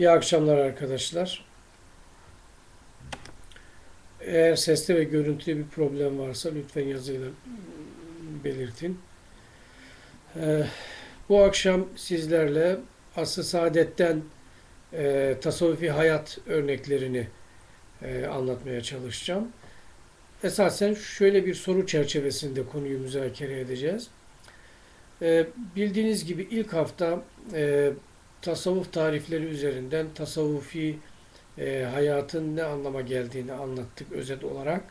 İyi akşamlar arkadaşlar. Eğer seste ve görüntüde bir problem varsa lütfen yazıyla belirtin. Ee, bu akşam sizlerle Asr-ı Saadet'ten e, tasavvufi hayat örneklerini e, anlatmaya çalışacağım. Esasen şöyle bir soru çerçevesinde konuyu müzakere edeceğiz. E, bildiğiniz gibi ilk hafta e, tasavvuf tarifleri üzerinden tasavvufi e, hayatın ne anlama geldiğini anlattık özet olarak.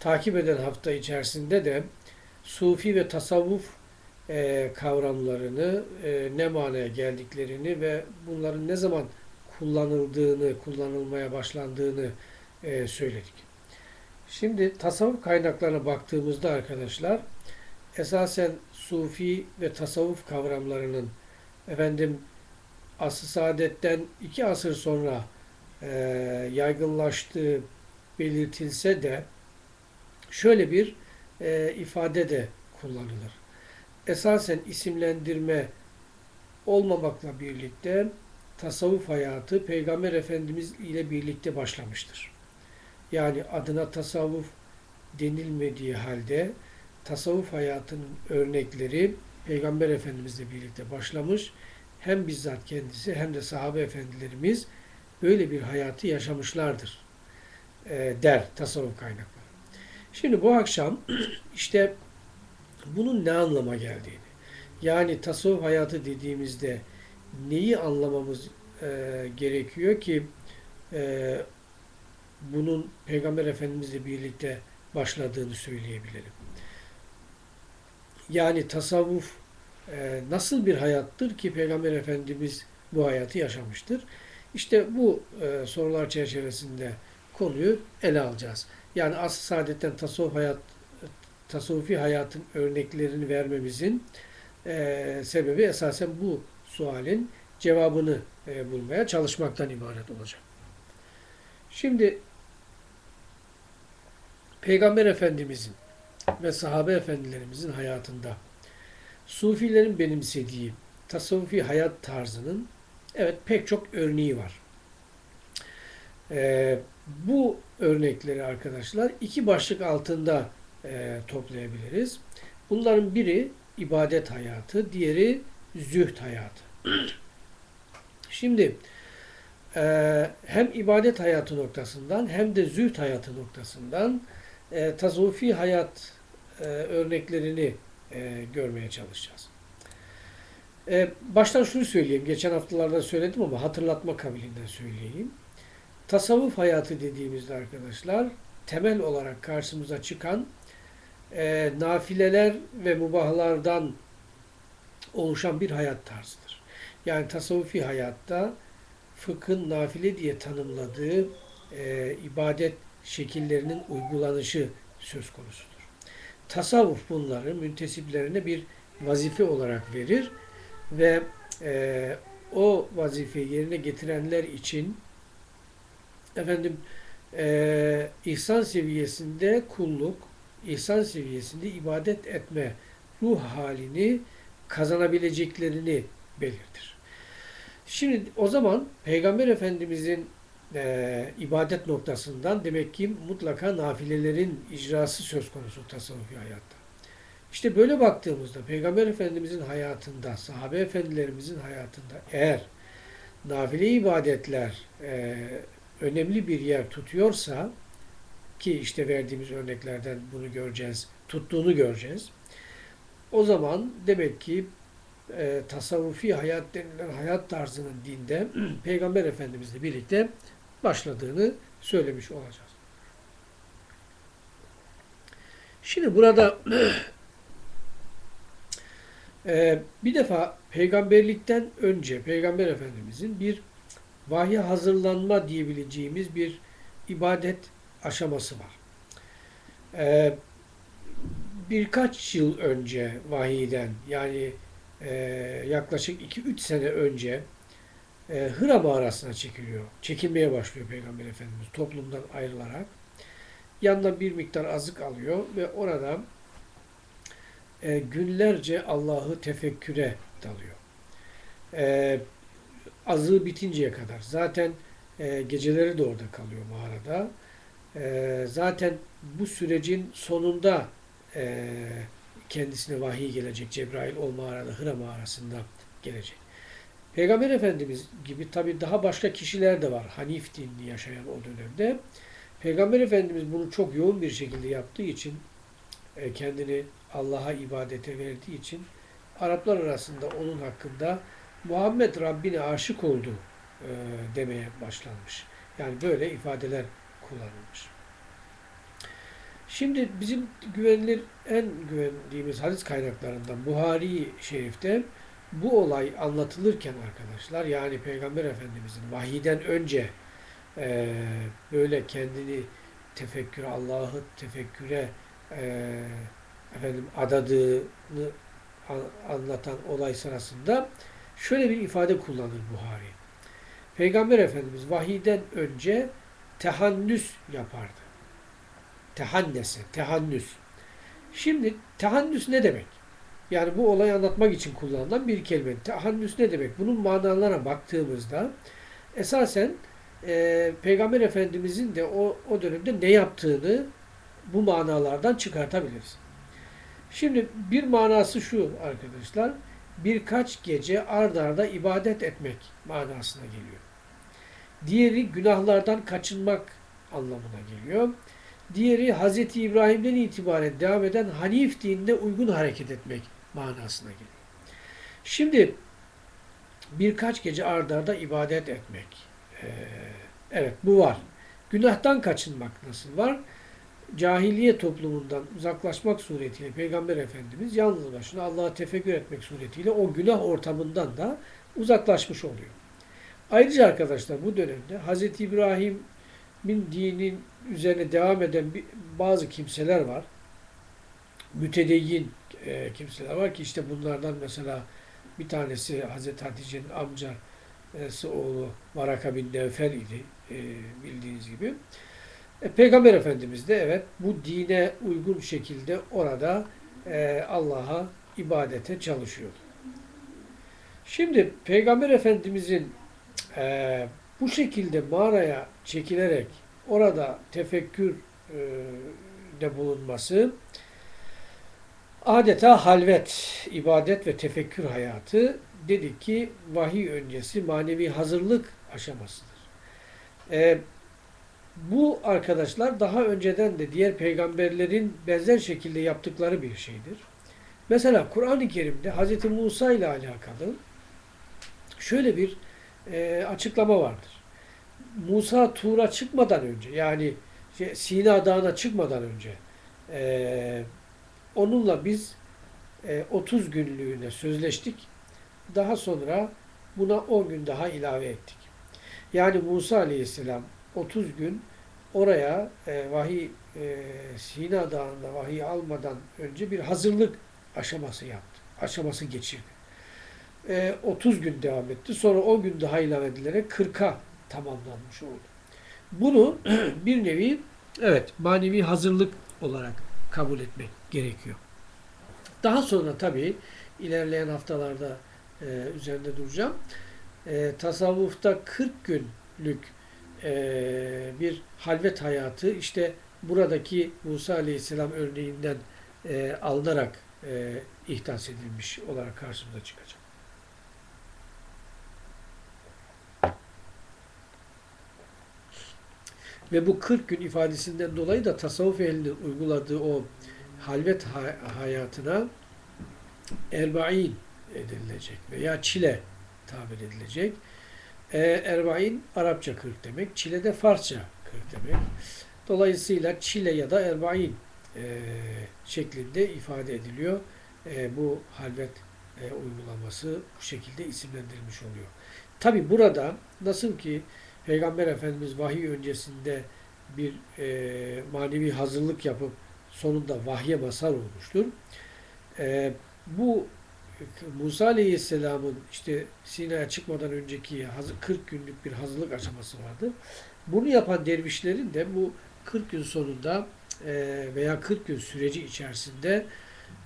Takip eden hafta içerisinde de sufi ve tasavvuf e, kavramlarını, e, ne manaya geldiklerini ve bunların ne zaman kullanıldığını, kullanılmaya başlandığını e, söyledik. Şimdi tasavvuf kaynaklarına baktığımızda arkadaşlar, esasen sufi ve tasavvuf kavramlarının efendim asr saadetten iki asır sonra e, yaygınlaştığı belirtilse de şöyle bir e, ifade de kullanılır. Esasen isimlendirme olmamakla birlikte tasavvuf hayatı Peygamber Efendimiz ile birlikte başlamıştır. Yani adına tasavvuf denilmediği halde tasavvuf hayatının örnekleri Peygamber Efendimizle birlikte başlamış. Hem bizzat kendisi hem de sahabe efendilerimiz böyle bir hayatı yaşamışlardır e, der tasavvuf kaynakları. Şimdi bu akşam işte bunun ne anlama geldiğini, yani tasavvuf hayatı dediğimizde neyi anlamamız e, gerekiyor ki e, bunun Peygamber Efendimizle birlikte başladığını söyleyebilirim. Yani tasavvuf e, nasıl bir hayattır ki Peygamber Efendimiz bu hayatı yaşamıştır? İşte bu e, sorular çerçevesinde konuyu ele alacağız. Yani asıl saadetten tasavvuf hayat, tasavvufi hayatın örneklerini vermemizin e, sebebi esasen bu sualin cevabını e, bulmaya çalışmaktan ibaret olacak. Şimdi Peygamber Efendimizin ve sahabe efendilerimizin hayatında Sufilerin benimsediği tasavvufi hayat tarzının evet pek çok örneği var. Ee, bu örnekleri arkadaşlar iki başlık altında e, toplayabiliriz. Bunların biri ibadet hayatı, diğeri zühd hayatı. Şimdi e, hem ibadet hayatı noktasından hem de zühd hayatı noktasından e, tasavvufi hayat e, örneklerini e, görmeye çalışacağız. E, baştan şunu söyleyeyim. Geçen haftalarda söyledim ama hatırlatma kabiliğinden söyleyeyim. Tasavvuf hayatı dediğimizde arkadaşlar temel olarak karşımıza çıkan e, nafileler ve mubahlardan oluşan bir hayat tarzıdır. Yani tasavvufi hayatta fıkhın nafile diye tanımladığı e, ibadet şekillerinin uygulanışı söz konusudur tasavvuf bunları müntesiplerine bir vazife olarak verir ve e, o vazifeyi yerine getirenler için efendim e, ihsan seviyesinde kulluk, ihsan seviyesinde ibadet etme ruh halini kazanabileceklerini belirtir. Şimdi o zaman Peygamber Efendimizin e, ibadet noktasından demek ki mutlaka nafilelerin icrası söz konusu tasavvufi hayatta. İşte böyle baktığımızda Peygamber Efendimizin hayatında, sahabe efendilerimizin hayatında eğer nafile ibadetler e, önemli bir yer tutuyorsa ki işte verdiğimiz örneklerden bunu göreceğiz, tuttuğunu göreceğiz. O zaman demek ki e, tasavvufi hayat denilen hayat tarzının dinde Peygamber Efendimizle birlikte başladığını söylemiş olacağız. Şimdi burada e, bir defa peygamberlikten önce Peygamber Efendimizin bir vahye hazırlanma diyebileceğimiz bir ibadet aşaması var. E, birkaç yıl önce vahiyden yani e, yaklaşık 2-3 sene önce e, Hıra mağarasına çekiliyor. Çekilmeye başlıyor Peygamber Efendimiz toplumdan ayrılarak. Yanına bir miktar azık alıyor ve orada e, günlerce Allah'ı tefekküre dalıyor. E, azığı bitinceye kadar. Zaten e, geceleri de orada kalıyor mağarada. E, zaten bu sürecin sonunda e, kendisine vahiy gelecek. Cebrail o mağarada, Hıra mağarasında gelecek. Peygamber Efendimiz gibi tabi daha başka kişiler de var. Hanif dinini yaşayan o dönemde. Peygamber Efendimiz bunu çok yoğun bir şekilde yaptığı için e, kendini Allah'a ibadete verdiği için Araplar arasında onun hakkında Muhammed Rabbine aşık oldu e, demeye başlanmış. Yani böyle ifadeler kullanılmış. Şimdi bizim güvenilir en güvendiğimiz hadis kaynaklarından Buhari Şerif'te bu olay anlatılırken arkadaşlar yani Peygamber Efendimizin vahiyden önce e, böyle kendini tefekküre, Allah'ı tefekküre e, efendim adadığını anlatan olay sırasında şöyle bir ifade kullanır Buhari. Peygamber Efendimiz vahiyden önce tehannüs yapardı. Tehannese, tehannüs. Şimdi tehannüs ne demek? Yani bu olayı anlatmak için kullanılan bir kelime. Tehannüs ne demek? Bunun manalarına baktığımızda esasen e, Peygamber Efendimizin de o, o dönemde ne yaptığını bu manalardan çıkartabiliriz. Şimdi bir manası şu arkadaşlar. Birkaç gece ard arda ibadet etmek manasına geliyor. Diğeri günahlardan kaçınmak anlamına geliyor. Diğeri Hz. İbrahim'den itibaren devam eden Hanif dinine uygun hareket etmek manasına geliyor. Şimdi birkaç gece ard arda ibadet etmek. Ee, evet bu var. Günahtan kaçınmak nasıl var? Cahiliye toplumundan uzaklaşmak suretiyle Peygamber Efendimiz yalnız başına Allah'a tefekkür etmek suretiyle o günah ortamından da uzaklaşmış oluyor. Ayrıca arkadaşlar bu dönemde Hz. İbrahim'in dinin üzerine devam eden bazı kimseler var. Mütedeyyin e, kimseler var ki işte bunlardan mesela bir tanesi Hazreti Hatice'nin amcası oğlu Varaka bin Nevfel idi e, bildiğiniz gibi. E, Peygamber Efendimiz de evet bu dine uygun şekilde orada e, Allah'a ibadete çalışıyordu. Şimdi Peygamber Efendimizin e, bu şekilde mağaraya çekilerek orada tefekkür e, de bulunması adeta halvet, ibadet ve tefekkür hayatı dedik ki vahiy öncesi manevi hazırlık aşamasıdır. E, bu arkadaşlar daha önceden de diğer peygamberlerin benzer şekilde yaptıkları bir şeydir. Mesela Kur'an-ı Kerim'de Hz. Musa ile alakalı şöyle bir e, açıklama vardır. Musa Tur'a çıkmadan önce yani şey, Sina Dağı'na çıkmadan önce e, onunla biz e, 30 günlüğüne sözleştik. Daha sonra buna 10 gün daha ilave ettik. Yani Musa Aleyhisselam 30 gün oraya e, vahiy e, Sina Dağı'nda vahiy almadan önce bir hazırlık aşaması yaptı. Aşaması geçirdi. E, 30 gün devam etti. Sonra 10 gün daha ilave edilerek 40'a tamamlanmış oldu. Bunu bir nevi evet manevi hazırlık olarak kabul etmek gerekiyor. Daha sonra tabii ilerleyen haftalarda e, üzerinde duracağım. E, tasavvufta 40 günlük e, bir halvet hayatı işte buradaki Musa Aleyhisselam örneğinden e, alınarak e, ihdas edilmiş olarak karşımıza çıkacak. Ve bu 40 gün ifadesinden dolayı da tasavvuf ehlinin uyguladığı o halvet hayatına erbain edilecek veya çile tabir edilecek. E, erbain Arapça 40 demek, çile de Farsça 40 demek. Dolayısıyla çile ya da erbain e, şeklinde ifade ediliyor. E, bu halvet e, uygulaması bu şekilde isimlendirilmiş oluyor. Tabi burada nasıl ki Peygamber Efendimiz vahiy öncesinde bir e, manevi hazırlık yapıp sonunda vahye basar olmuştur. E, bu Musa Aleyhisselam'ın işte Sina'ya çıkmadan önceki 40 günlük bir hazırlık aşaması vardı. Bunu yapan dervişlerin de bu 40 gün sonunda e, veya 40 gün süreci içerisinde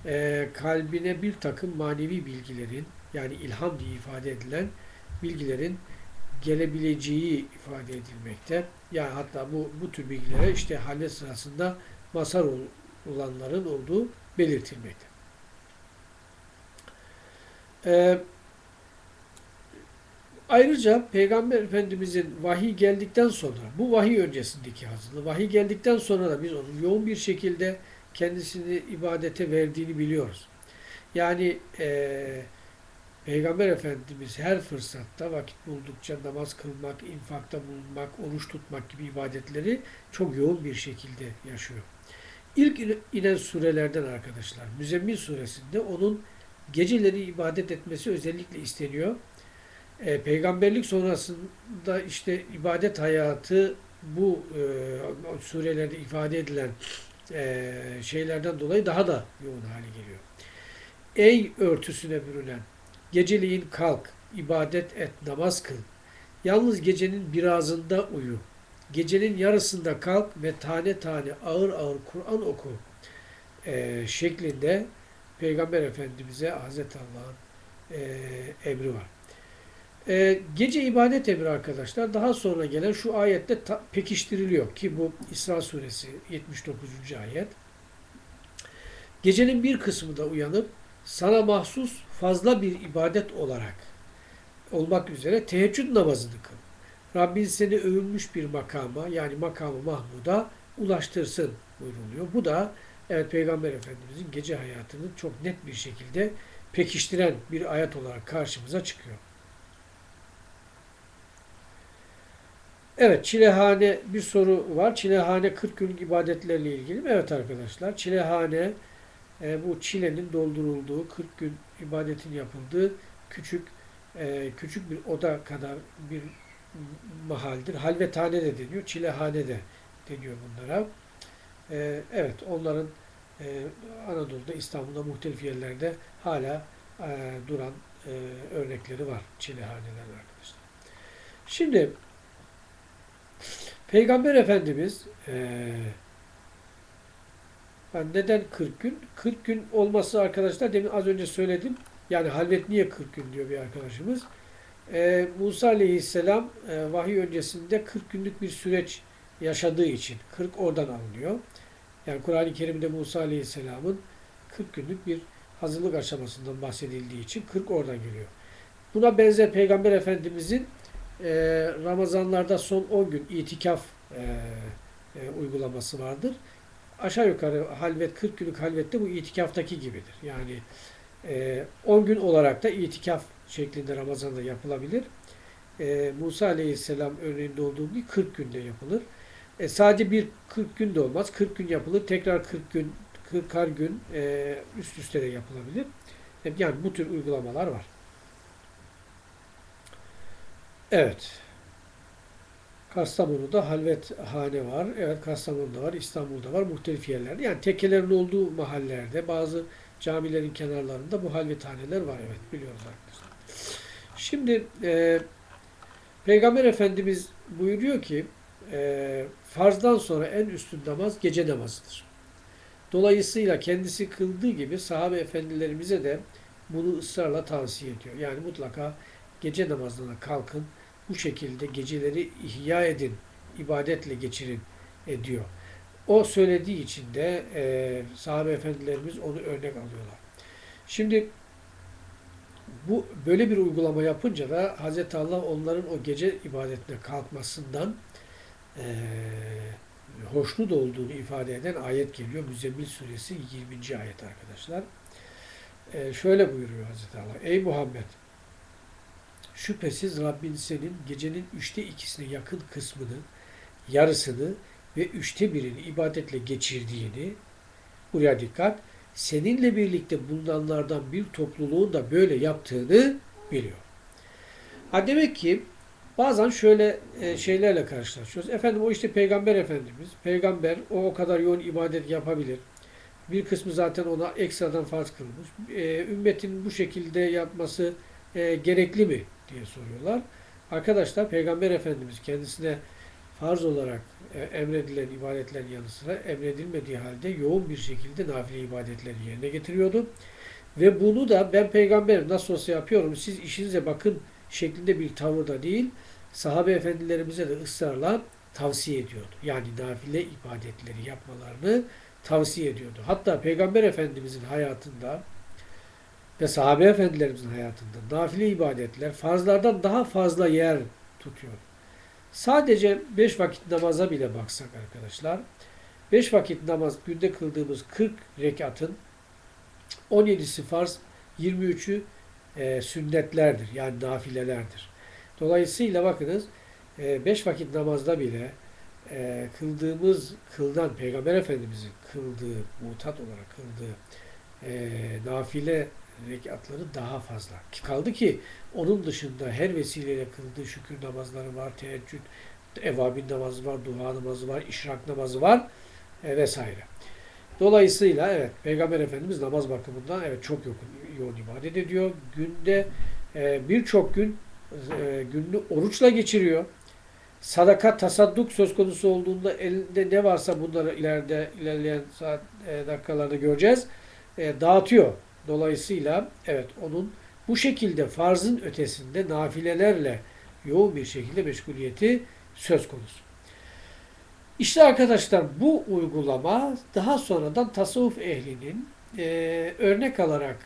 e, kalbine bir takım manevi bilgilerin yani ilham diye ifade edilen bilgilerin gelebileceği ifade edilmekte. Yani hatta bu bu tür bilgilere işte halvet sırasında masar olanların olduğu belirtilmekte. Ee, ayrıca Peygamber Efendimizin vahiy geldikten sonra, bu vahiy öncesindeki hazırlığı, vahiy geldikten sonra da biz onun yoğun bir şekilde kendisini ibadete verdiğini biliyoruz. Yani e, Peygamber Efendimiz her fırsatta vakit buldukça namaz kılmak, infakta bulunmak, oruç tutmak gibi ibadetleri çok yoğun bir şekilde yaşıyor. İlk inen surelerden arkadaşlar, Müzemmil suresinde onun geceleri ibadet etmesi özellikle isteniyor. E, peygamberlik sonrasında işte ibadet hayatı bu e, surelerde ifade edilen e, şeylerden dolayı daha da yoğun hale geliyor. Ey örtüsüne bürünen, geceliğin kalk, ibadet et, namaz kıl. Yalnız gecenin birazında uyu. Gecenin yarısında kalk ve tane tane ağır ağır Kur'an oku e, şeklinde Peygamber Efendimiz'e Hazreti Allah'ın e, emri var. E, gece ibadet emri arkadaşlar daha sonra gelen şu ayette ta, pekiştiriliyor ki bu İsra suresi 79. ayet. Gecenin bir kısmı da uyanıp sana mahsus fazla bir ibadet olarak olmak üzere teheccüd namazını kıl. Rabbin seni övülmüş bir makama yani makamı Mahmud'a ulaştırsın buyruluyor. Bu da evet Peygamber Efendimizin gece hayatını çok net bir şekilde pekiştiren bir ayet olarak karşımıza çıkıyor. Evet, çilehane bir soru var. Çilehane 40 günlük ibadetlerle ilgili mi? Evet arkadaşlar. Çilehane e, bu çilenin doldurulduğu, 40 gün ibadetin yapıldığı küçük e, küçük bir oda kadar bir mahaldir. Halvethane de deniyor, çilehane de deniyor bunlara. E, evet, onların e, Anadolu'da, İstanbul'da muhtelif yerlerde hala e, duran e, örnekleri var çilehaneler arkadaşlar. Şimdi Peygamber Efendimiz e, yani neden 40 gün? 40 gün olması arkadaşlar demin az önce söyledim. Yani halvet niye 40 gün diyor bir arkadaşımız. Ee, Musa Aleyhisselam e, vahiy öncesinde 40 günlük bir süreç yaşadığı için 40 oradan alınıyor. Yani Kur'an-ı Kerim'de Musa Aleyhisselam'ın 40 günlük bir hazırlık aşamasından bahsedildiği için 40 oradan geliyor. Buna benzer Peygamber Efendimizin e, Ramazanlarda son 10 gün itikaf e, e, uygulaması vardır aşağı yukarı halvet 40 günlük halvette bu itikaftaki gibidir. Yani e, 10 gün olarak da itikaf şeklinde Ramazan'da yapılabilir. E, Musa Aleyhisselam örneğinde olduğu gibi 40 günde yapılır. E, sadece bir 40 gün de olmaz. 40 gün yapılır. Tekrar 40 gün 40 gün e, üst üste de yapılabilir. E, yani bu tür uygulamalar var. Evet. Kastamonu'da halvethane var. Evet Kastamonu'da var, İstanbul'da var, muhtelif yerlerde. Yani tekkelerin olduğu mahallelerde, bazı camilerin kenarlarında bu halvethaneler var. Evet biliyoruz arkadaşlar. Şimdi e, Peygamber Efendimiz buyuruyor ki e, farzdan sonra en üstün namaz gece namazıdır. Dolayısıyla kendisi kıldığı gibi sahabe efendilerimize de bunu ısrarla tavsiye ediyor. Yani mutlaka gece namazına kalkın, bu şekilde geceleri ihya edin, ibadetle geçirin e, diyor. O söylediği için de e, sahabe efendilerimiz onu örnek alıyorlar. Şimdi bu böyle bir uygulama yapınca da Hz. Allah onların o gece ibadetine kalkmasından e, hoşnut olduğunu ifade eden ayet geliyor. Müzzemmil suresi 20. ayet arkadaşlar. E, şöyle buyuruyor Hz. Allah. Ey Muhammed Şüphesiz Rabbin senin gecenin üçte ikisine yakın kısmını, yarısını ve üçte birini ibadetle geçirdiğini, buraya dikkat, seninle birlikte bulunanlardan bir topluluğun da böyle yaptığını biliyor. Ha demek ki bazen şöyle e, şeylerle karşılaşıyoruz. Efendim o işte Peygamber Efendimiz, peygamber o o kadar yoğun ibadet yapabilir. Bir kısmı zaten ona ekstradan farz kılmış. E, ümmetin bu şekilde yapması e, gerekli mi diye soruyorlar. Arkadaşlar Peygamber Efendimiz kendisine farz olarak e, emredilen ibadetlerin yanı sıra emredilmediği halde yoğun bir şekilde nafile ibadetleri yerine getiriyordu. Ve bunu da ben peygamberim nasıl olsa yapıyorum siz işinize bakın şeklinde bir tavırda değil, sahabe efendilerimize de ısrarla tavsiye ediyordu. Yani nafile ibadetleri yapmalarını tavsiye ediyordu. Hatta Peygamber Efendimizin hayatında ve sahabe efendilerimizin hayatında nafile ibadetler farzlardan daha fazla yer tutuyor. Sadece beş vakit namaza bile baksak arkadaşlar, beş vakit namaz günde kıldığımız 40 rekatın 17'si farz, 23'ü e, sünnetlerdir. Yani nafilelerdir. Dolayısıyla bakınız 5 e, vakit namazda bile e, kıldığımız kıldan Peygamber Efendimizin kıldığı, mutat olarak kıldığı e, nafile rekatları daha fazla. Ki kaldı ki onun dışında her vesileyle kıldığı şükür namazları var, teheccüd, evabin namazı var, duha namazı var, işrak namazı var e, vesaire. Dolayısıyla evet Peygamber Efendimiz namaz bakımından evet çok yoğun, yoğun ibadet ediyor. Günde e, birçok gün e, gününü oruçla geçiriyor. Sadaka, tasadduk söz konusu olduğunda elinde ne varsa bunları ileride ilerleyen saat e, dakikalarda göreceğiz. E, dağıtıyor. Dolayısıyla evet onun bu şekilde farzın ötesinde nafilelerle yoğun bir şekilde meşguliyeti söz konusu. İşte arkadaşlar bu uygulama daha sonradan tasavvuf ehlinin e, örnek alarak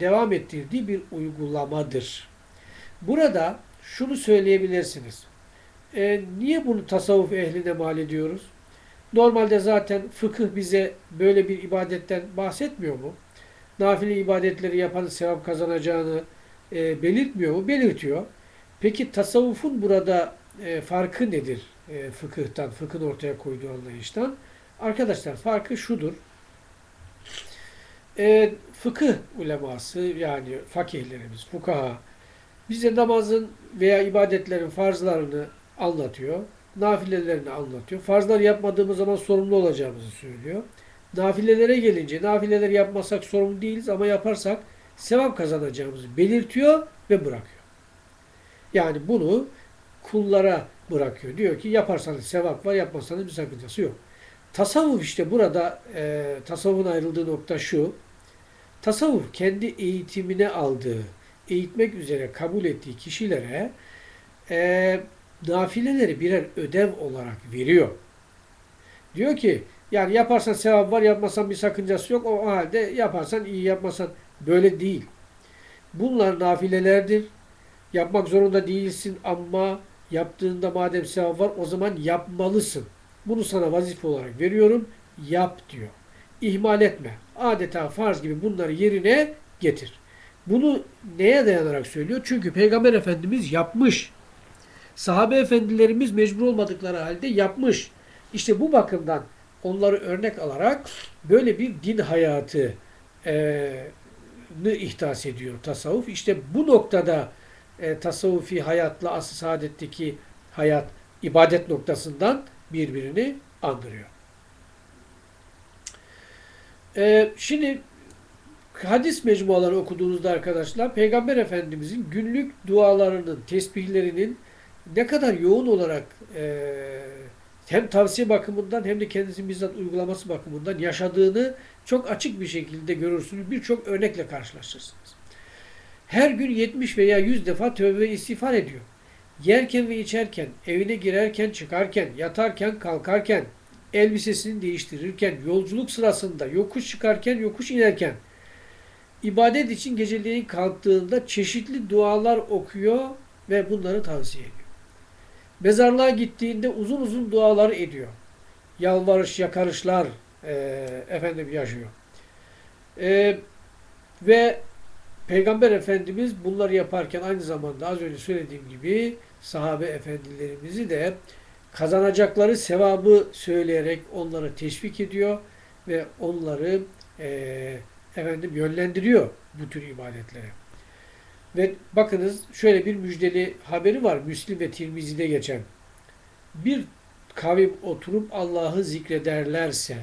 devam ettirdiği bir uygulamadır. Burada şunu söyleyebilirsiniz. E, niye bunu tasavvuf ehline mal ediyoruz? Normalde zaten fıkıh bize böyle bir ibadetten bahsetmiyor mu? Nafile ibadetleri yapan sevap kazanacağını e, belirtmiyor mu? Belirtiyor. Peki tasavvufun burada e, farkı nedir? E, fıkıhtan, fıkhın ortaya koyduğu anlayıştan. Arkadaşlar farkı şudur. E, fıkıh uleması yani fakihlerimiz, fukaha bize namazın veya ibadetlerin farzlarını anlatıyor. Nafilelerini anlatıyor. Farzlar yapmadığımız zaman sorumlu olacağımızı söylüyor. Nafilelere gelince nafileleri yapmasak sorumlu değiliz ama yaparsak sevap kazanacağımızı belirtiyor ve bırakıyor. Yani bunu kullara bırakıyor. Diyor ki yaparsanız sevap var, yapmazsanız bir sakıncası yok. Tasavvuf işte burada e, tasavvufun ayrıldığı nokta şu. Tasavvuf kendi eğitimine aldığı, eğitmek üzere kabul ettiği kişilere e, nafileleri birer ödev olarak veriyor. Diyor ki yani yaparsan sevap var, yapmasan bir sakıncası yok. O halde yaparsan iyi, yapmasan böyle değil. Bunlar nafilelerdir. Yapmak zorunda değilsin ama yaptığında madem sevap var o zaman yapmalısın. Bunu sana vazife olarak veriyorum. Yap diyor. İhmal etme. Adeta farz gibi bunları yerine getir. Bunu neye dayanarak söylüyor? Çünkü Peygamber Efendimiz yapmış. Sahabe efendilerimiz mecbur olmadıkları halde yapmış. İşte bu bakımdan onları örnek alarak böyle bir din hayatı e, ihtas ediyor tasavvuf. İşte bu noktada e, tasavvufi hayatla asıl saadetteki hayat ibadet noktasından birbirini andırıyor. E, şimdi hadis mecmuaları okuduğunuzda arkadaşlar Peygamber Efendimizin günlük dualarının, tesbihlerinin ne kadar yoğun olarak e, hem tavsiye bakımından hem de kendisinin bizzat uygulaması bakımından yaşadığını çok açık bir şekilde görürsünüz. Birçok örnekle karşılaşırsınız. Her gün 70 veya 100 defa tövbe ve istiğfar ediyor. Yerken ve içerken, evine girerken, çıkarken, yatarken, kalkarken, elbisesini değiştirirken, yolculuk sırasında, yokuş çıkarken, yokuş inerken, ibadet için geceleyin kalktığında çeşitli dualar okuyor ve bunları tavsiye ediyor. Mezarlığa gittiğinde uzun uzun dualar ediyor. Yalvarış, yakarışlar e, efendim yaşıyor. E, ve Peygamber Efendimiz bunları yaparken aynı zamanda az önce söylediğim gibi sahabe efendilerimizi de kazanacakları sevabı söyleyerek onları teşvik ediyor ve onları e, efendim yönlendiriyor bu tür ibadetlere. Ve bakınız şöyle bir müjdeli haberi var Müslim ve Tirmizi'de geçen. Bir kavim oturup Allah'ı zikrederlerse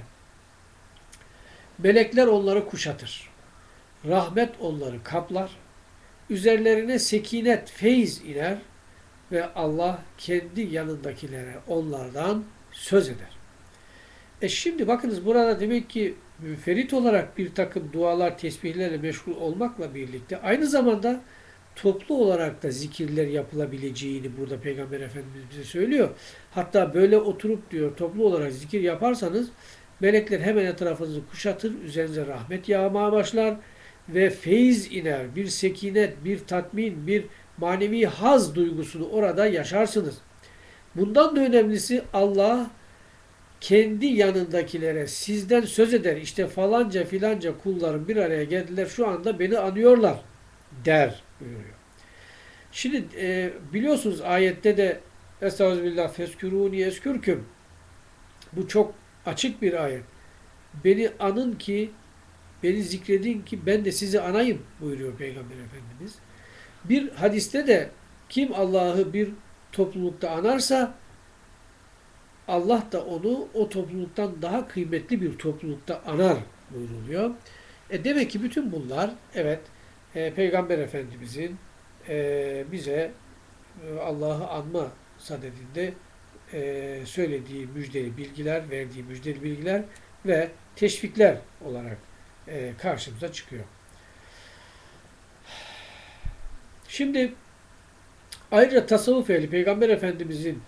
melekler onları kuşatır. Rahmet onları kaplar. Üzerlerine sekinet, feyiz iner ve Allah kendi yanındakilere onlardan söz eder. E şimdi bakınız burada demek ki müferit olarak bir takım dualar, tesbihlerle meşgul olmakla birlikte aynı zamanda toplu olarak da zikirler yapılabileceğini burada Peygamber Efendimiz bize söylüyor. Hatta böyle oturup diyor toplu olarak zikir yaparsanız melekler hemen etrafınızı kuşatır, üzerinize rahmet yağmaya başlar ve feyiz iner, bir sekinet, bir tatmin, bir manevi haz duygusunu orada yaşarsınız. Bundan da önemlisi Allah kendi yanındakilere sizden söz eder. İşte falanca filanca kullarım bir araya geldiler şu anda beni anıyorlar der buyuruyor. Şimdi e, biliyorsunuz ayette de Estağfirullah feskürûni eskürküm bu çok açık bir ayet. Beni anın ki beni zikredin ki ben de sizi anayım buyuruyor Peygamber Efendimiz. Bir hadiste de kim Allah'ı bir toplulukta anarsa Allah da onu o topluluktan daha kıymetli bir toplulukta anar buyuruluyor. E demek ki bütün bunlar evet e, Peygamber Efendimizin e, bize e, Allah'ı anma sadedinde e, söylediği müjdeli bilgiler, verdiği müjdeli bilgiler ve teşvikler olarak e, karşımıza çıkıyor. Şimdi ayrıca tasavvuf ehli Peygamber Efendimizin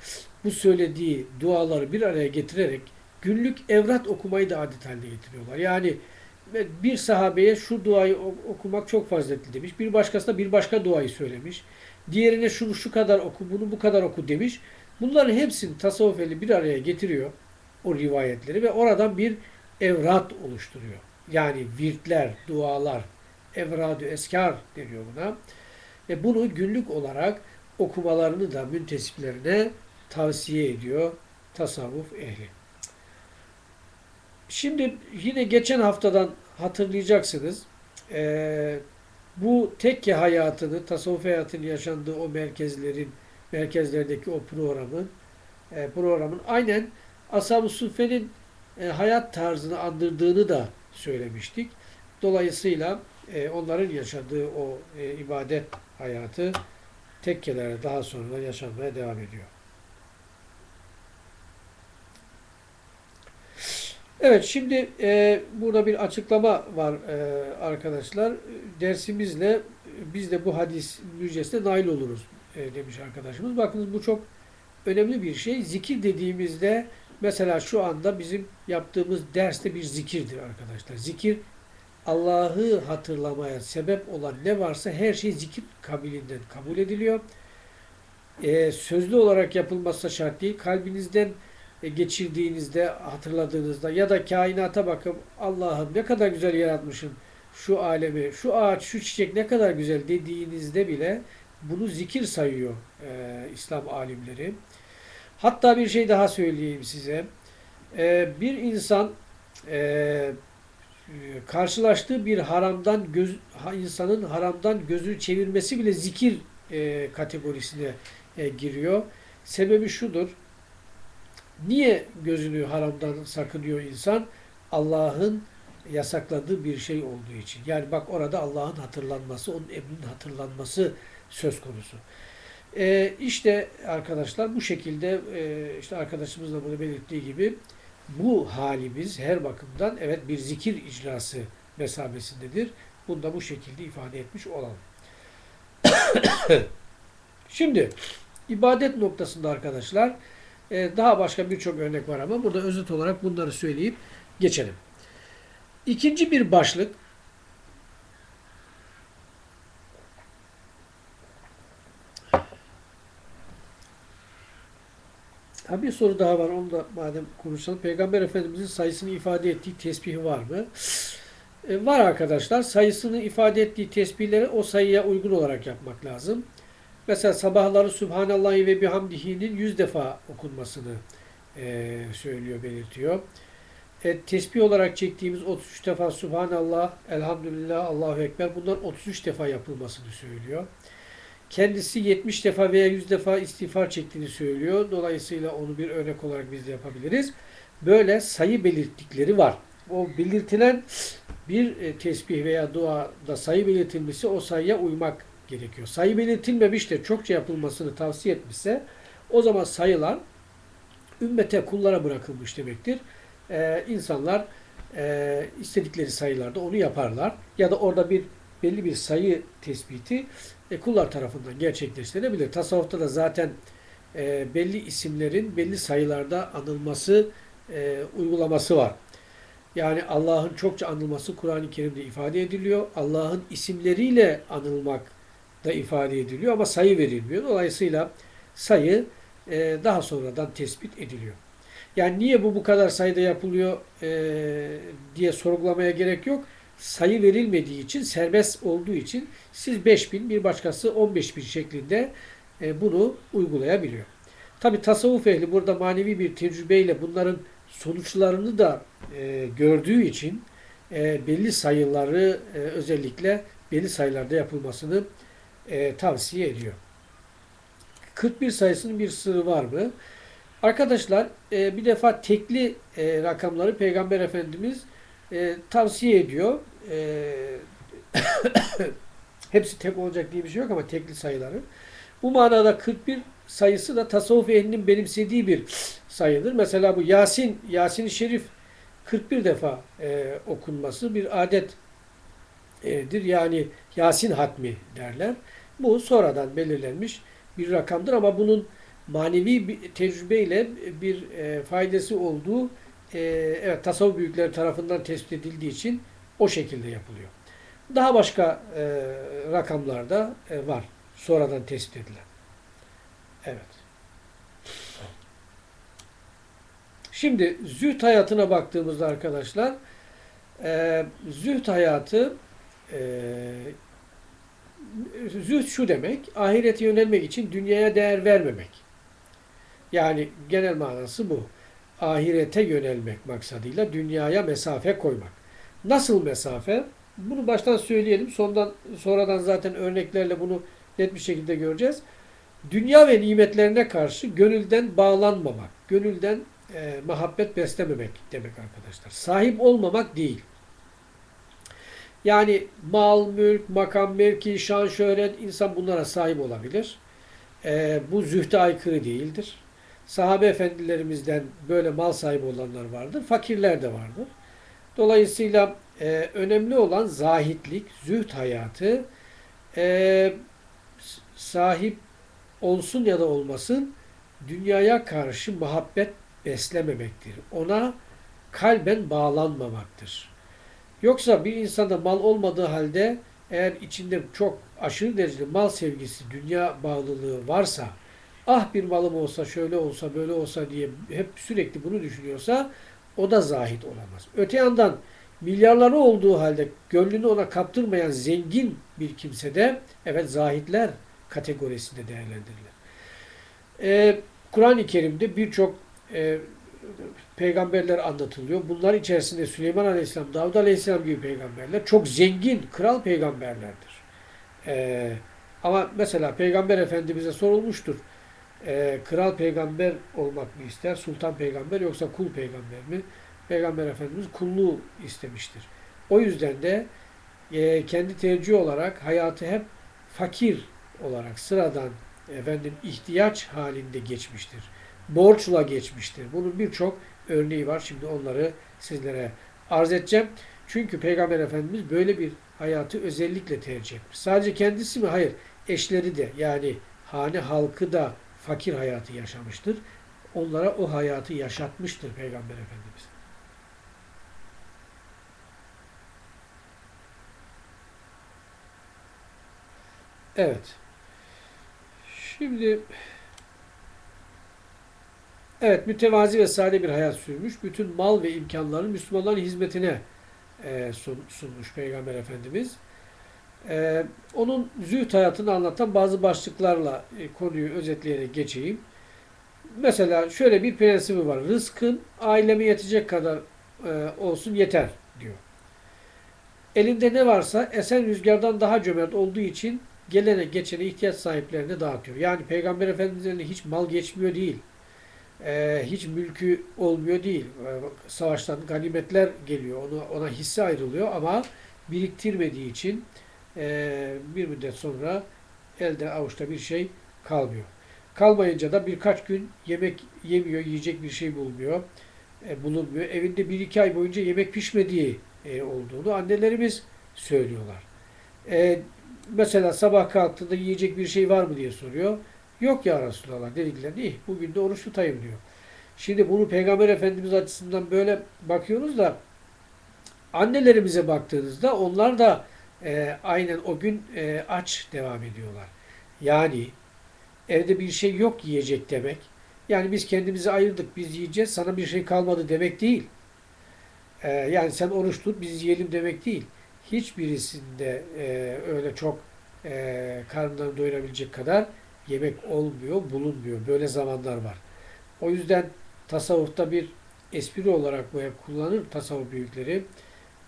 bu söylediği duaları bir araya getirerek günlük evrat okumayı da adet haline getiriyorlar. Yani bir sahabeye şu duayı okumak çok faziletli demiş. Bir başkasına bir başka duayı söylemiş. Diğerine şunu şu kadar oku, bunu bu kadar oku demiş. Bunların hepsini tasavvuf ehli bir araya getiriyor o rivayetleri ve oradan bir evrat oluşturuyor. Yani virtler, dualar, evrad-ı eskar deniyor buna. Ve bunu günlük olarak okumalarını da müntesiplerine tavsiye ediyor tasavvuf ehli. Şimdi yine geçen haftadan hatırlayacaksınız. Ee, bu tekke hayatını, tasavvuf hayatının yaşandığı o merkezlerin, merkezlerdeki o programın, e, programın aynen Ashab-ı Suffe'nin e, hayat tarzını andırdığını da söylemiştik. Dolayısıyla e, onların yaşadığı o e, ibadet hayatı tekkelere daha sonra yaşanmaya devam ediyor. Evet şimdi e, burada bir açıklama var e, arkadaşlar. Dersimizle biz de bu hadis müjdesine nail oluruz e, demiş arkadaşımız. Bakınız bu çok önemli bir şey. Zikir dediğimizde mesela şu anda bizim yaptığımız derste bir zikirdir arkadaşlar. Zikir Allah'ı hatırlamaya sebep olan ne varsa her şey zikir kabilinden kabul ediliyor. E, sözlü olarak yapılması şart değil. Kalbinizden geçirdiğinizde, hatırladığınızda ya da kainata bakıp Allah'ım ne kadar güzel yaratmışım şu alemi, şu ağaç, şu çiçek ne kadar güzel dediğinizde bile bunu zikir sayıyor e, İslam alimleri. Hatta bir şey daha söyleyeyim size. E, bir insan e, karşılaştığı bir haramdan göz, insanın haramdan gözünü çevirmesi bile zikir e, kategorisine e, giriyor. Sebebi şudur. Niye gözünü haramdan sakınıyor insan? Allah'ın yasakladığı bir şey olduğu için. Yani bak orada Allah'ın hatırlanması, onun emrinin hatırlanması söz konusu. Ee, işte arkadaşlar bu şekilde e, işte arkadaşımız da bunu belirttiği gibi bu halimiz her bakımdan evet bir zikir icrası mesabesindedir. Bunu da bu şekilde ifade etmiş olalım. Şimdi ibadet noktasında arkadaşlar e, daha başka birçok örnek var ama burada özet olarak bunları söyleyip geçelim. İkinci bir başlık Ha bir soru daha var. Onu da madem konuşalım. Peygamber Efendimizin sayısını ifade ettiği tesbih var mı? E, var arkadaşlar. Sayısını ifade ettiği tesbihleri o sayıya uygun olarak yapmak lazım. Mesela sabahları Subhanallahi ve bihamdihi'nin yüz defa okunmasını e, söylüyor, belirtiyor. E, tesbih olarak çektiğimiz 33 defa Subhanallah, Elhamdülillah, Allahu Ekber bunlar 33 defa yapılmasını söylüyor. Kendisi 70 defa veya 100 defa istiğfar çektiğini söylüyor. Dolayısıyla onu bir örnek olarak biz de yapabiliriz. Böyle sayı belirttikleri var. O belirtilen bir e, tesbih veya duada sayı belirtilmesi o sayıya uymak gerekiyor. Sayı belirtilmemiş de çokça yapılmasını tavsiye etmişse o zaman sayılar ümmete kullara bırakılmış demektir. Ee, insanlar e, istedikleri sayılarda onu yaparlar. Ya da orada bir belli bir sayı tespiti e, kullar tarafından gerçekleştirilebilir. Tasavvufta da zaten e, belli isimlerin belli sayılarda anılması e, uygulaması var. Yani Allah'ın çokça anılması Kur'an-ı Kerim'de ifade ediliyor. Allah'ın isimleriyle anılmak da ifade ediliyor ama sayı verilmiyor. Dolayısıyla sayı e, daha sonradan tespit ediliyor. Yani niye bu bu kadar sayıda yapılıyor e, diye sorgulamaya gerek yok. Sayı verilmediği için, serbest olduğu için siz 5000, bir başkası 15000 şeklinde e, bunu uygulayabiliyor. Tabi tasavvuf ehli burada manevi bir tecrübeyle bunların sonuçlarını da e, gördüğü için e, belli sayıları e, özellikle belli sayılarda yapılmasını e, tavsiye ediyor. 41 sayısının bir sırrı var mı? Arkadaşlar e, bir defa tekli e, rakamları Peygamber Efendimiz e, tavsiye ediyor. E, hepsi tek olacak diye bir şey yok ama tekli sayıları. Bu manada 41 sayısı da tasavvuf ehlinin benimsediği bir sayıdır. Mesela bu Yasin, Yasin-i Şerif 41 defa e, okunması bir adettir. Yani Yasin hatmi derler. Bu sonradan belirlenmiş bir rakamdır ama bunun manevi bir tecrübeyle bir e, faydası olduğu e, evet tasavvuf büyükleri tarafından tespit edildiği için o şekilde yapılıyor. Daha başka e, rakamlarda e, var. Sonradan tespit edilen. Evet. Şimdi züht hayatına baktığımızda arkadaşlar e, züht hayatı e, züht şu demek ahirete yönelmek için dünyaya değer vermemek. Yani genel manası bu. Ahirete yönelmek maksadıyla dünyaya mesafe koymak. Nasıl mesafe? Bunu baştan söyleyelim. Sondan, sonradan zaten örneklerle bunu net bir şekilde göreceğiz. Dünya ve nimetlerine karşı gönülden bağlanmamak, gönülden e, muhabbet beslememek demek arkadaşlar. Sahip olmamak değil. Yani mal, mülk, makam, mevki, şan, şöhret insan bunlara sahip olabilir. E, bu zühde aykırı değildir. Sahabe efendilerimizden böyle mal sahibi olanlar vardır. Fakirler de vardır. Dolayısıyla e, önemli olan zahitlik, zühd hayatı e, sahip olsun ya da olmasın dünyaya karşı muhabbet beslememektir. Ona kalben bağlanmamaktır. Yoksa bir insanda mal olmadığı halde eğer içinde çok aşırı derecede mal sevgisi, dünya bağlılığı varsa, ah bir malım olsa, şöyle olsa, böyle olsa diye hep sürekli bunu düşünüyorsa o da zahit olamaz. Öte yandan milyarları olduğu halde gönlünü ona kaptırmayan zengin bir kimse de evet zahitler kategorisinde değerlendirilir. Ee, Kur'an-ı Kerim'de birçok e, peygamberler anlatılıyor. Bunlar içerisinde Süleyman Aleyhisselam, Davud Aleyhisselam gibi peygamberler çok zengin, kral peygamberlerdir. Ee, ama mesela Peygamber Efendimiz'e sorulmuştur. Ee, kral peygamber olmak mı ister, sultan peygamber yoksa kul peygamber mi? Peygamber Efendimiz kulluğu istemiştir. O yüzden de e, kendi tercih olarak hayatı hep fakir olarak sıradan efendim ihtiyaç halinde geçmiştir. Borçla geçmiştir. Bunun birçok örneği var. Şimdi onları sizlere arz edeceğim. Çünkü Peygamber Efendimiz böyle bir hayatı özellikle tercih etmiş. Sadece kendisi mi? Hayır. Eşleri de yani hane halkı da fakir hayatı yaşamıştır. Onlara o hayatı yaşatmıştır Peygamber Efendimiz. Evet. Şimdi evet mütevazi ve sade bir hayat sürmüş. Bütün mal ve imkanlarını Müslümanların hizmetine e, sunmuş Peygamber Efendimiz. E, onun züht hayatını anlatan bazı başlıklarla e, konuyu özetleyerek geçeyim. Mesela şöyle bir prensibi var. Rızkın aileme yetecek kadar e, olsun yeter diyor. Elinde ne varsa esen rüzgardan daha cömert olduğu için gelene geçene ihtiyaç sahiplerine dağıtıyor. Yani Peygamber Efendimiz'in hiç mal geçmiyor değil. Ee, hiç mülkü olmuyor değil. Ee, savaştan ganimetler geliyor. Ona, ona hisse ayrılıyor ama biriktirmediği için e, bir müddet sonra elde avuçta bir şey kalmıyor. Kalmayınca da birkaç gün yemek yemiyor, yiyecek bir şey bulmuyor, e, bulunmuyor. Evinde bir iki ay boyunca yemek pişmediği e, olduğunu annelerimiz söylüyorlar. E, mesela sabah kalktığında yiyecek bir şey var mı diye soruyor. Yok ya Resulallah dedikler. İyi bugün de oruç tutayım diyor. Şimdi bunu Peygamber Efendimiz açısından böyle bakıyoruz da annelerimize baktığınızda onlar da e, aynen o gün e, aç devam ediyorlar. Yani evde bir şey yok yiyecek demek. Yani biz kendimizi ayırdık, biz yiyeceğiz, sana bir şey kalmadı demek değil. E, yani sen oruç tut, biz yiyelim demek değil. Hiçbirisinde e, öyle çok e, karnlarını doyurabilecek kadar yemek olmuyor, bulunmuyor. Böyle zamanlar var. O yüzden tasavvufta bir espri olarak bu hep kullanır tasavvuf büyükleri.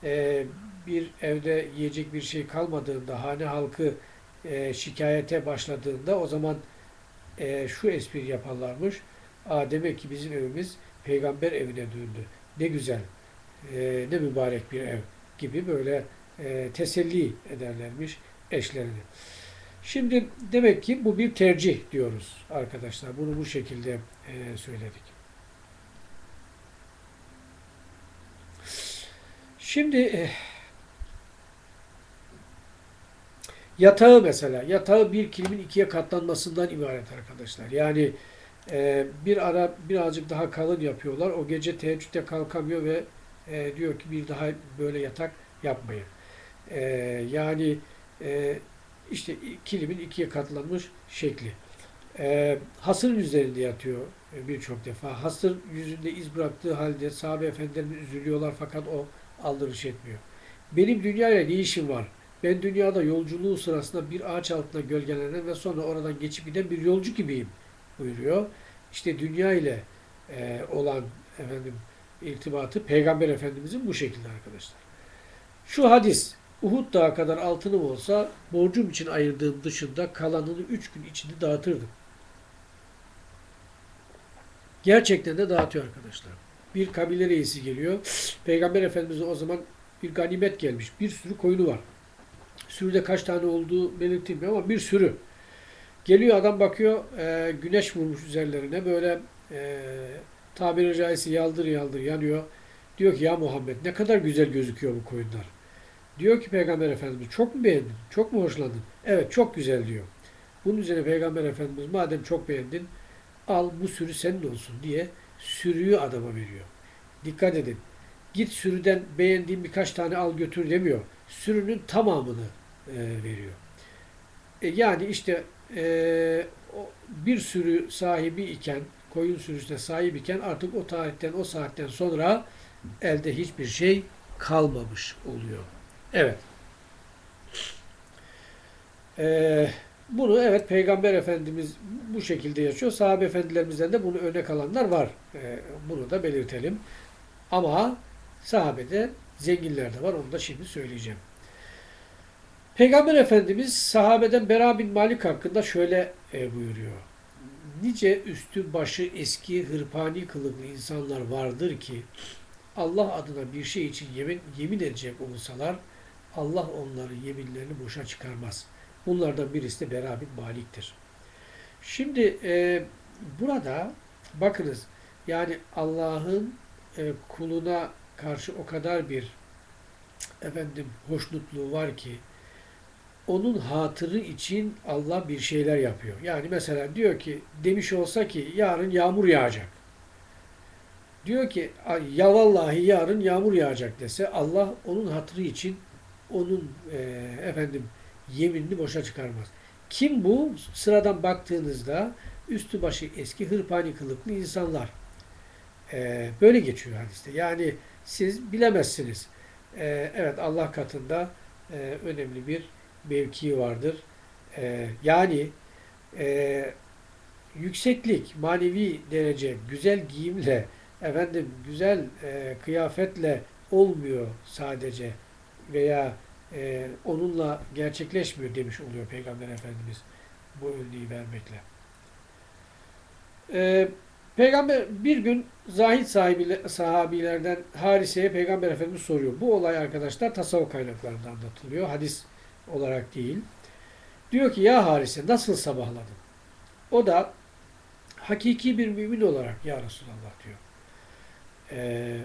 E, bir evde yiyecek bir şey kalmadığında, hane halkı e, şikayete başladığında o zaman e, şu espri yaparlarmış. Aa, demek ki bizim evimiz peygamber evine döndü. Ne güzel, e, ne mübarek bir ev gibi böyle e, teselli ederlermiş eşlerini. Şimdi demek ki bu bir tercih diyoruz arkadaşlar. Bunu bu şekilde e, söyledik. Şimdi e, yatağı mesela, yatağı bir kilimin ikiye katlanmasından ibaret arkadaşlar. Yani e, bir ara birazcık daha kalın yapıyorlar. O gece teheccüde kalkamıyor ve diyor ki bir daha böyle yatak yapmayın. E, yani işte kilimin ikiye katlanmış şekli. E, hasırın üzerinde yatıyor birçok defa. Hasır yüzünde iz bıraktığı halde sahabe efendilerimiz üzülüyorlar fakat o aldırış etmiyor. Benim dünyayla ne işim var? Ben dünyada yolculuğu sırasında bir ağaç altında gölgelenen ve sonra oradan geçip giden bir yolcu gibiyim buyuruyor. İşte dünya ile e, olan efendim irtibatı Peygamber Efendimizin bu şekilde arkadaşlar. Şu hadis Uhud dağı kadar altınım olsa borcum için ayırdığım dışında kalanını üç gün içinde dağıtırdım. Gerçekten de dağıtıyor arkadaşlar. Bir kabile reisi geliyor. Peygamber Efendimiz'e o zaman bir ganimet gelmiş. Bir sürü koyunu var. Sürüde kaç tane olduğu belirtilmiyor ama bir sürü. Geliyor adam bakıyor e, güneş vurmuş üzerlerine böyle e, tabiri caizse yaldır yaldır yanıyor. Diyor ki ya Muhammed ne kadar güzel gözüküyor bu koyunlar. Diyor ki Peygamber Efendimiz çok mu beğendin? Çok mu hoşlandın? Evet çok güzel diyor. Bunun üzerine Peygamber Efendimiz madem çok beğendin al bu sürü senin olsun diye sürüyü adama veriyor. Dikkat edin. Git sürüden beğendiğin birkaç tane al götür demiyor. Sürünün tamamını e, veriyor. E, yani işte e, bir sürü sahibi iken, koyun sürüsüne sahip iken artık o tarihten, o saatten sonra elde hiçbir şey kalmamış oluyor. Evet. Ee, bunu evet Peygamber Efendimiz bu şekilde yaşıyor. Sahabe efendilerimizden de bunu örnek alanlar var. Ee, bunu da belirtelim. Ama sahabede zenginler de var. Onu da şimdi söyleyeceğim. Peygamber Efendimiz sahabeden Bera bin Malik hakkında şöyle e, buyuruyor. Nice üstü başı eski hırpani kılıklı insanlar vardır ki Allah adına bir şey için yemin, yemin edecek olsalar Allah onların yeminlerini boşa çıkarmaz. Bunlardan birisi de Bera bin Malik'tir. Şimdi e, burada bakınız yani Allah'ın e, kuluna karşı o kadar bir efendim hoşnutluğu var ki onun hatırı için Allah bir şeyler yapıyor. Yani mesela diyor ki demiş olsa ki yarın yağmur yağacak. Diyor ki ya vallahi yarın yağmur yağacak dese Allah onun hatırı için onun e, efendim yeminini boşa çıkarmaz. Kim bu? Sıradan baktığınızda üstü başı eski hırpani kılıklı insanlar. E, böyle geçiyor hadiste. Yani siz bilemezsiniz. E, evet Allah katında e, önemli bir mevki vardır. E, yani e, yükseklik, manevi derece, güzel giyimle, efendim güzel e, kıyafetle olmuyor sadece veya e, onunla gerçekleşmiyor demiş oluyor Peygamber Efendimiz bu örneği vermekle. E, Peygamber bir gün zahit sahibi, sahabilerden Harise'ye Peygamber Efendimiz soruyor. Bu olay arkadaşlar tasavvuf kaynaklarında anlatılıyor. Hadis olarak değil. Diyor ki ya Harise nasıl sabahladın? O da hakiki bir mümin olarak ya Resulallah diyor. Ee,